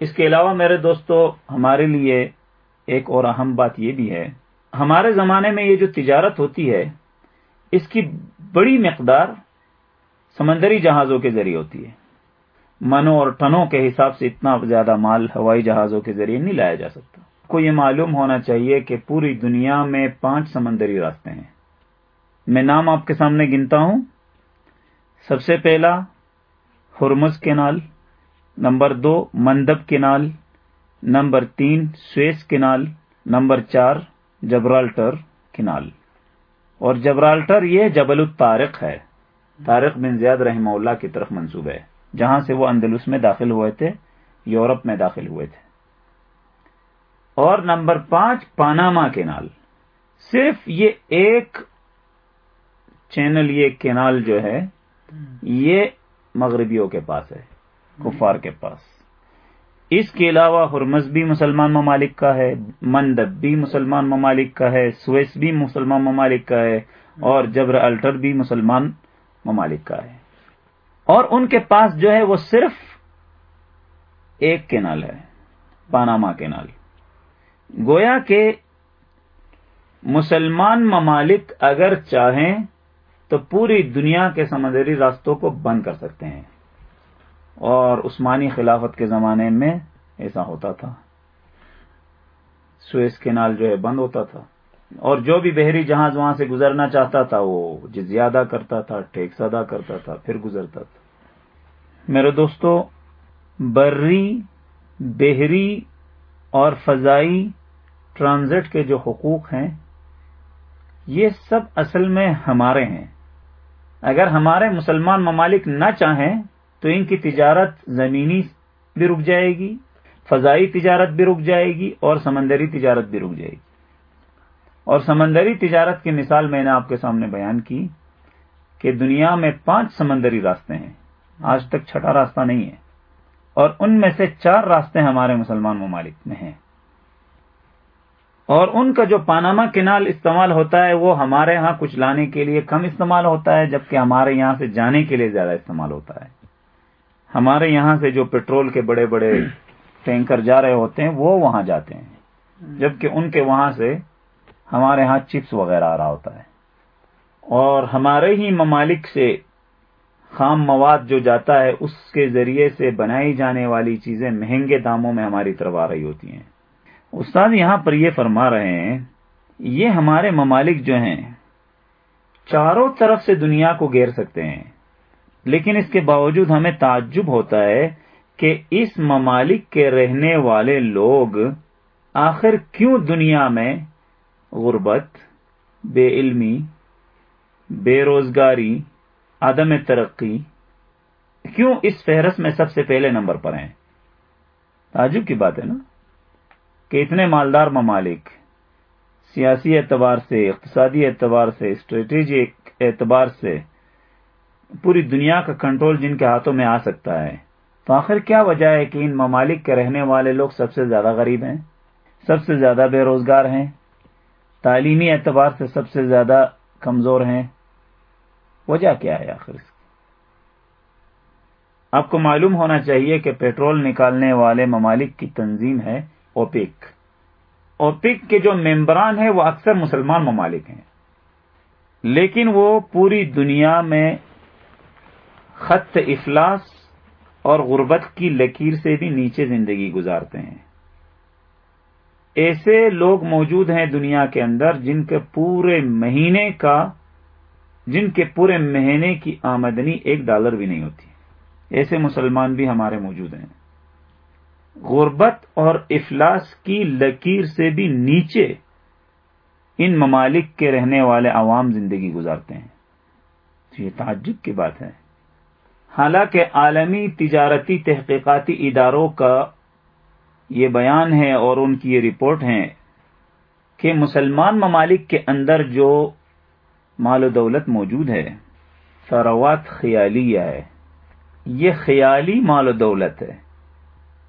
اس کے علاوہ میرے دوستو، ہمارے لیے ایک اور اہم بات یہ بھی ہے۔ ہمارے زمانے میں یہ جو تجارت ہوتی ہے، اس کی بڑی مقدار سمندری جہازوں کے ذریعے ہوتی ہے۔ منوں اور ٹنوں کے حساب سے اتنا زیادہ مال ہوائی جہازوں کے ذریعے نہیں لایا جا سکتا۔ کو یہ معلوم ہونا چاہیے کہ پوری دنیا میں پانچ سمندری راستے ہیں۔ میں نام آپ کے سامنے گنتا ہوں۔ سب سے پہلا، ہرمز کینال۔ نمبر دو، مندب کینال نمبر تین، سویس کینال نمبر چار، جبرالٹر کینال اور جبرالٹر یہ جبل الطارق ہے۔ طارق بن زیاد رحمہ اللہ کی طرف منصوب ہے، جہاں سے وہ اندلس میں داخل ہوئے تھے، یورپ میں داخل ہوئے تھے۔ اور نمبر پانچ، پاناما کینال صرف یہ ایک چینل، یہ کینال جو ہے، یہ مغربیوں کے پاس ہے۔ کفار کے پاس۔ اس کے علاوہ ہرمز بھی مسلمان ممالک کا ہے، مندب بھی مسلمان ممالک کا ہے، سویس بھی مسلمان ممالک کا ہے اور جبر الٹر بھی مسلمان ممالک کا ہے۔ اور ان کے پاس جو ہے وہ صرف ایک کینال ہے، پاناما کینال۔ گویا کہ مسلمان ممالک اگر چاہیں تو پوری دنیا کے سمندری راستوں کو بند کر سکتے ہیں۔ اور عثمانی خلافت کے زمانے میں ایسا ہوتا تھا۔ سویس کینال جو ہے بند ہوتا تھا۔ اور جو بھی بحری جہاز وہاں سے گزرنا چاہتا تھا، وہ زیادہ کرتا تھا ٹیکس ادا کرتا تھا، پھر گزرتا تھا۔ میرے دوستو بری بحری اور فضائی ٹرانزٹ کے جو حقوق ہیں، یہ سب اصل میں ہمارے ہیں۔ اگر ہمارے مسلمان ممالک نہ چاہیں تو ان کی تجارت زمینی بھی رک جائے گی، فضائی تجارت بھی رک جائے گی اور سمندری تجارت بھی رک جائے گی۔ اور سمندری تجارت کی مثال میں نے آپ کے سامنے بیان کی کہ دنیا میں پانچ سمندری راستے ہیں۔ آج تک چھٹا راستہ نہیں ہے۔ اور ان میں سے چار راستے ہمارے مسلمان ممالک میں ہیں۔ اور ان کا جو پاناما کینال استعمال ہوتا ہے، وہ ہمارے ہاں کچھ لانے کے لیے کم استعمال ہوتا ہے، جبکہ ہمارے یہاں سے جانے کے لیے زیادہ استعمال ہوتا ہے۔ ہمارے یہاں سے جو پیٹرول کے بڑے بڑے ٹینکر جا رہے ہوتے ہیں، وہ وہاں جاتے ہیں۔ جبکہ ان کے وہاں سے ہمارے ہاں چپس وغیرہ آ رہا ہوتا ہے۔ اور ہمارے ہی ممالک سے خام مواد جو جاتا ہے، اس کے ذریعے سے بنائی جانے والی چیزیں مہنگے داموں میں ہماری طرف آ رہی ہوتی ہیں۔ استاد یہاں پر یہ فرما رہے ہیں، یہ ہمارے ممالک جو ہیں، چاروں طرف سے دنیا کو گیر سکتے ہیں۔ لیکن اس کے باوجود ہمیں تعجب ہوتا ہے کہ اس ممالک کے رہنے والے لوگ آخر کیوں دنیا میں غربت، بے علمی، بے روزگاری، عدم ترقی، کیوں اس فہرست میں سب سے پہلے نمبر پر ہیں؟ تعجب کی بات ہے نا؟ کہ اتنے مالدار ممالک سیاسی اعتبار سے، اقتصادی اعتبار سے اسٹریٹجی اعتبار سے پوری دنیا کا کنٹرول جن کے ہاتھوں میں آ سکتا ہے۔ تو آخر کیا وجہ ہے کہ ان ممالک کے رہنے والے لوگ سب سے زیادہ غریب ہیں؟ سب سے زیادہ بے روزگار ہیں؟ تعلیمی اعتبار سے سب سے زیادہ کمزور ہیں؟ وجہ کیا ہے آخر اس کی؟ آپ کو معلوم ہونا چاہیے کہ پیٹرول نکالنے والے ممالک کی تنظیم ہے اوپیک۔ اوپیک کے جو ممبران ہیں وہ اکثر مسلمان ممالک ہیں۔ لیکن وہ پوری دنیا میں خط افلاس اور غربت کی لکیر سے بھی نیچے زندگی گزارتے ہیں۔ ایسے لوگ موجود ہیں دنیا کے اندر جن کے پورے مہینے کا، جن کے پورے مہینے کی آمدنی ایک ڈالر بھی نہیں ہوتی۔ ایسے مسلمان بھی ہمارے موجود ہیں۔ غربت اور افلاس کی لکیر سے بھی نیچے ان ممالک کے رہنے والے عوام زندگی گزارتے ہیں۔ یہ تعجب کی بات ہے۔ حالانکہ عالمی تجارتی تحقیقاتی اداروں کا یہ بیان ہے اور ان کی یہ رپورٹ ہے کہ مسلمان ممالک کے اندر جو مال و دولت موجود ہے، ثروات خیالی ہے۔ یہ خیالی مال و دولت ہے۔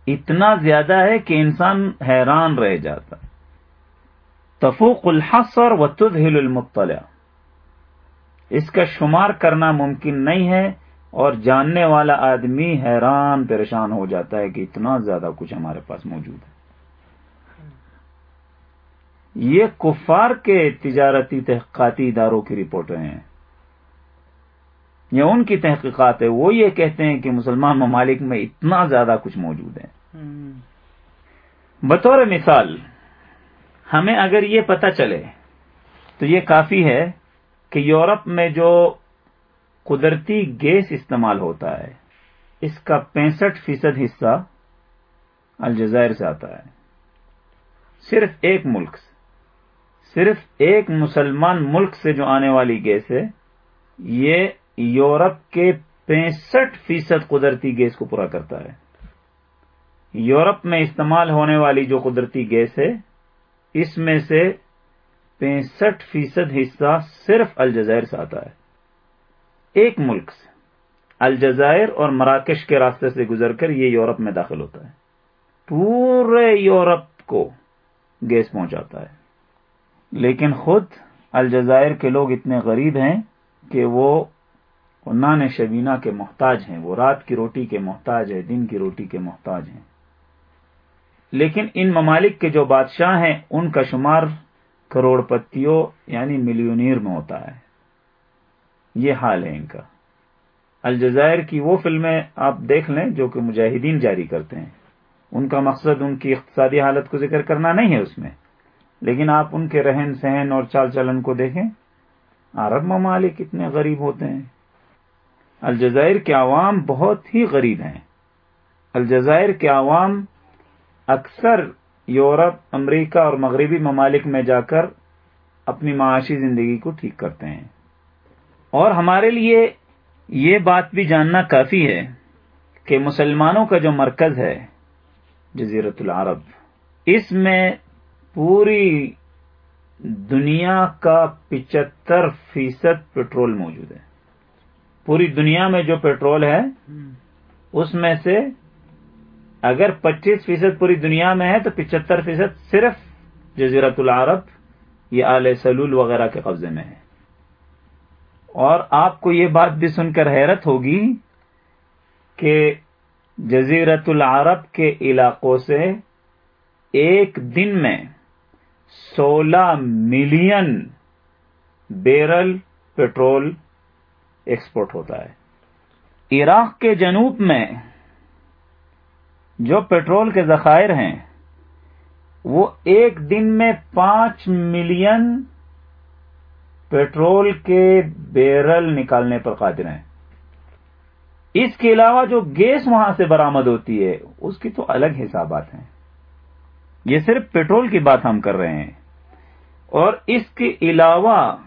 اتنا زیادہ ہے کہ انسان حیران رہ جاتا۔ تفوق الحصر و المطلع۔ اس کا شمار کرنا ممکن نہیں ہے اور جاننے والا آدمی حیران پریشان ہو جاتا ہے کہ اتنا زیادہ کچھ ہمارے پاس موجود ہے۔ یہ کفار کے تجارتی تحقیقاتی اداروں کی رپورٹیں ہیں۔ یہ ان کی تحقیقات ہے وہ یہ کہتے ہیں کہ مسلمان ممالک میں اتنا زیادہ کچھ موجود ہے بطور مثال، ہمیں اگر یہ پتہ چلے، تو یہ کافی ہے کہ یورپ میں جو قدرتی گیس استعمال ہوتا ہے۔ اس کا پینسٹھ فیصد حصہ الجزائر سے آتا ہے۔ صرف ایک ملک سے، صرف ایک مسلمان ملک سے جو آنے والی گیس ہے، یہ یورپ کے پینسٹھ فیصد قدرتی گیس کو پورا کرتا ہے۔ یورپ میں استعمال ہونے والی جو قدرتی گیس ہے، اس میں سے پینسٹھ فیصد حصہ صرف الجزائر سے آتا ہے۔ ایک ملک سے، الجزائر اور مراکش کے راستے سے گزر کر یہ یورپ میں داخل ہوتا ہے۔ پورے یورپ کو گیس پہنچاتا ہے۔ لیکن خود الجزائر کے لوگ اتنے غریب ہیں کہ وہ نان شبینہ کے محتاج ہیں۔ وہ رات کی روٹی کے محتاج ہے دن کی روٹی کے محتاج ہیں۔ لیکن ان ممالک کے جو بادشاہ ہیں، ان کا شمار کروڑ پتیوں یعنی ملینئر میں ہوتا ہے۔ یہ حال ہے ان کا۔ الجزائر کی وہ فلمیں آپ دیکھ لیں جو کہ مجاہدین جاری کرتے ہیں۔ ان کا مقصد ان کی اقتصادی حالت کو ذکر کرنا نہیں ہے اس میں۔ لیکن آپ ان کے رہن سہن اور چال چلن کو دیکھیں، عرب ممالک کتنے غریب ہوتے ہیں۔ الجزائر کے عوام بہت ہی غریب ہیں۔ الجزائر کے عوام اکثر یورپ، امریکہ اور مغربی ممالک میں جا کر اپنی معاشی زندگی کو ٹھیک کرتے ہیں۔ اور ہمارے لیے یہ بات بھی جاننا کافی ہے کہ مسلمانوں کا جو مرکز ہے جزیرت العرب، اس میں پوری دنیا کا پچہتر فیصد پیٹرول موجود ہے۔ پوری دنیا میں جو پیٹرول ہے، اس میں سے اگر پچیس فیصد پوری دنیا میں ہے، تو پچہتر فیصد صرف جزیرت العرب، یہ آل سلول وغیرہ کے قبضے میں ہے۔ اور آپ کو یہ بات بھی سن کر حیرت ہوگی کہ جزیرت العرب کے علاقوں سے ایک دن میں سولہ ملین بیرل پیٹرول ایکسپورٹ ہوتا ہے۔ عراق کے جنوب میں جو پیٹرول کے ذخائر ہیں، وہ ایک دن میں پانچ ملین پیٹرول کے بیرل نکالنے پر قادر ہیں۔ اس کے علاوہ جو گیس وہاں سے برامد ہوتی ہے، اس کی تو الگ حسابات ہیں۔ یہ صرف پیٹرول کی بات ہم کر رہے ہیں۔ اور اس کے علاوہ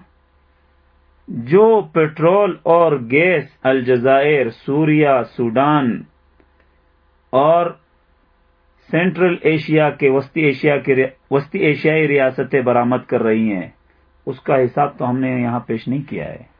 جو پیٹرول اور گیس، الجزائر سوریا سوڈان اور سینٹرل ایشیا کے وسطی ایشیا کے وسطی ایشیائی ریاستیں برامد کر رہی ہیں۔ اس کا حساب تو ہم نے یہاں پیش نہیں کیا ہے۔